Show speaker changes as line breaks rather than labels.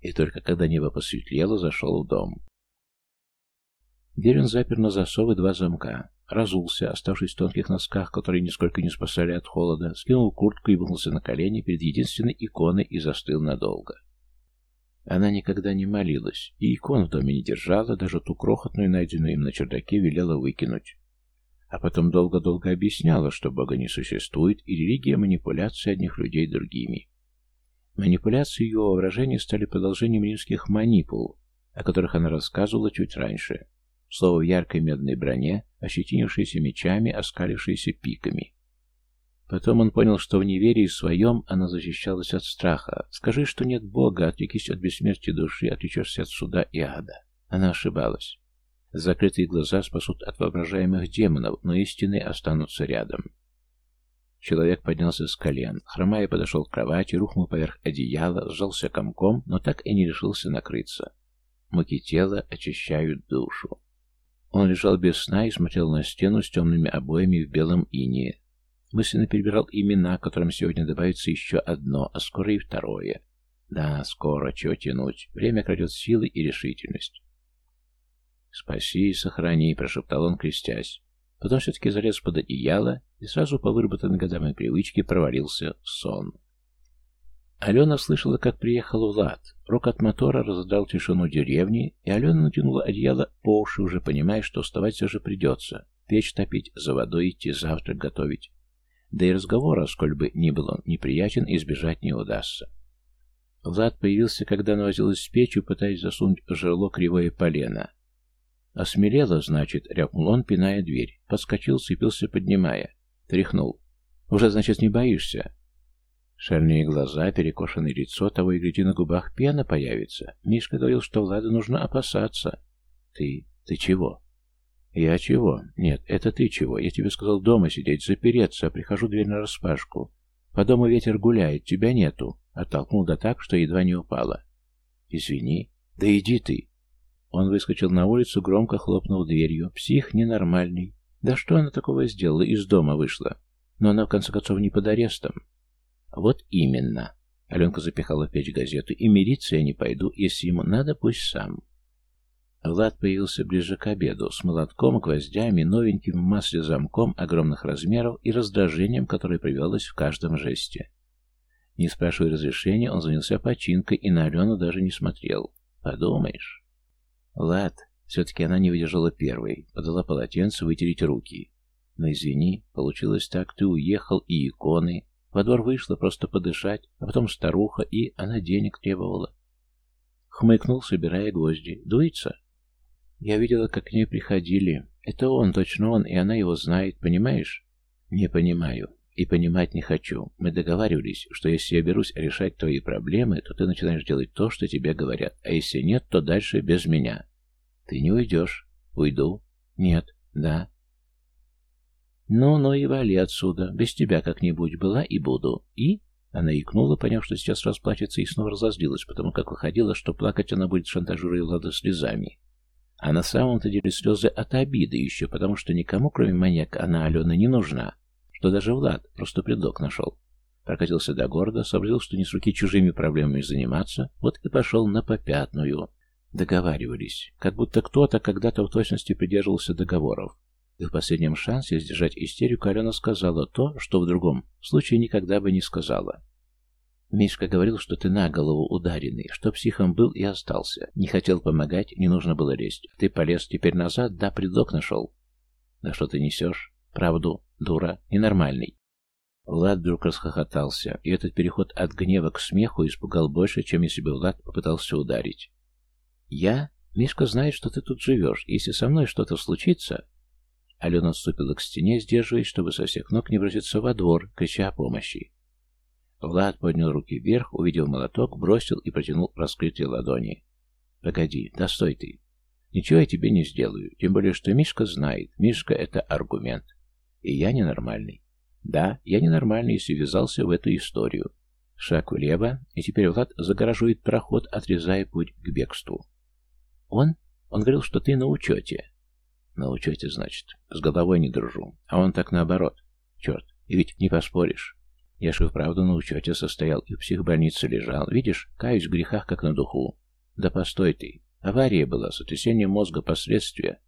И только когда небо посветлело, зашел в дом. Дверь он запер на засовы два замка. Разулся, оставшись в тонких носках, которые нисколько не спасали от холода, скинул куртку и выгнулся на колени перед единственной иконой и застыл надолго. Она никогда не молилась, и икон в доме не держала, даже ту крохотную, найденную им на чердаке, велела выкинуть. А потом долго-долго объясняла, что Бога не существует, и религия манипуляции одних людей другими. Манипуляции ее воображения стали продолжением римских манипул, о которых она рассказывала чуть раньше. Слово в яркой медной броне, ощетинившееся мечами, оскалившееся пиками. Потом он понял, что в неверии своем она защищалась от страха. Скажи, что нет Бога, отвлекись от бессмертия души, отвлечешься от суда и ада. Она ошибалась. Закрытые глаза спасут от воображаемых демонов, но истинные останутся рядом. Человек поднялся с колен, хромая подошел к кровати, рухнул поверх одеяла, сжался комком, но так и не решился накрыться. Муки тела очищают душу. Он лежал без сна и смотрел на стену с темными обоями в белом инее. Мысленно перебирал имена, которым сегодня добавится еще одно, а скоро и второе. Да, скоро, чего тянуть. Время крадет силы и решительность. «Спаси и сохрани», — прошептал он, крестясь. Потом все-таки залез под одеяло и сразу по выработанной годами привычке провалился сон. Алена слышала, как приехал Влад. Рок от мотора разодрал тишину деревни, и Алена натянула одеяло по уши, уже понимая, что вставать все же придется. Печь топить, за водой идти, завтрак готовить. Да и разговора, сколь бы ни был он неприятен, избежать не удастся. Влад появился, когда она возилась с печью, пытаясь засунуть в жерло кривое полено. «Осмелела, значит», — рявкнул он, пиная дверь. Подскочил, цепился, поднимая. Тряхнул. «Уже, значит, не боишься?» Шальные глаза, перекошенное лицо, того и гляди на губах пена появится. Мишка говорил, что Влада нужно опасаться. «Ты... ты чего?» «Я чего? Нет, это ты чего? Я тебе сказал дома сидеть, запереться, а прихожу дверь на распашку. По дому ветер гуляет, тебя нету». Оттолкнул да так, что едва не упала. «Извини». «Да иди ты». Он выскочил на улицу, громко хлопнул дверью. Псих ненормальный. Да что она такого сделала? Из дома вышла. Но она, в конце концов, не под арестом. Вот именно. Аленка запихала в печь газету. И мириться я не пойду. Если ему надо, пусть сам. Влад появился ближе к обеду, с молотком, гвоздями, новеньким в масле замком огромных размеров и раздражением, которое привелось в каждом жесте. Не спрашивая разрешения, он занялся починкой и на Алену даже не смотрел. Подумаешь. Влад, все-таки она не выдержала первой, подала полотенце вытереть руки. Но извини, получилось так, ты уехал, и иконы. Во двор вышла просто подышать, а потом старуха, и она денег требовала. Хмыкнул, собирая гвозди. Дуется? Я видела, как к ней приходили. Это он, точно он, и она его знает, понимаешь? Не понимаю. И понимать не хочу. Мы договаривались, что если я берусь решать твои проблемы, то ты начинаешь делать то, что тебе говорят, а если нет, то дальше без меня. Ты не уйдешь. Уйду. Нет. Да. Ну, ну и вали отсюда. Без тебя как-нибудь была и буду. И... Она икнула, поняв, что сейчас расплачется, и снова разозлилась, потому как выходила, что плакать она будет шантажируя Влада слезами. А на самом-то деле слезы от обиды еще, потому что никому, кроме маньяка, она Алена не нужна. Что даже Влад просто предлог нашел. Прокатился до города, сообразил, что не с руки чужими проблемами заниматься, вот и пошел на попятную. Договаривались. Как будто кто-то когда-то в точности придерживался договоров. И в последнем шансе сдержать истерику Алена сказала то, что в другом случае никогда бы не сказала. Мишка говорил, что ты на голову ударенный, что психом был и остался. Не хотел помогать, не нужно было лезть. Ты полез теперь назад, да, предлог нашел. Да что ты несешь? Правду, дура, ненормальный. Влад вдруг расхохотался, и этот переход от гнева к смеху испугал больше, чем если бы Влад попытался ударить. «Я? Мишка знает, что ты тут живешь. Если со мной что-то случится...» Алена отступила к стене, сдерживаясь, чтобы со всех ног не броситься во двор, крича о помощи. Влад поднял руки вверх, увидел молоток, бросил и протянул раскрытые ладони. «Погоди, да ты. Ничего я тебе не сделаю, тем более, что Мишка знает. Мишка — это аргумент. И я ненормальный. Да, я ненормальный, если ввязался в эту историю. Шаг влево, и теперь Влад загораживает проход, отрезая путь к бегству. Он? Он говорил, что ты на учете. На учете, значит. С головой не дружу. А он так наоборот. Черт, и ведь не поспоришь. Я же вправду на учете состоял и в психбольнице лежал. Видишь, каюсь в грехах, как на духу. Да постой ты. Авария была, сотрясение мозга, последствия.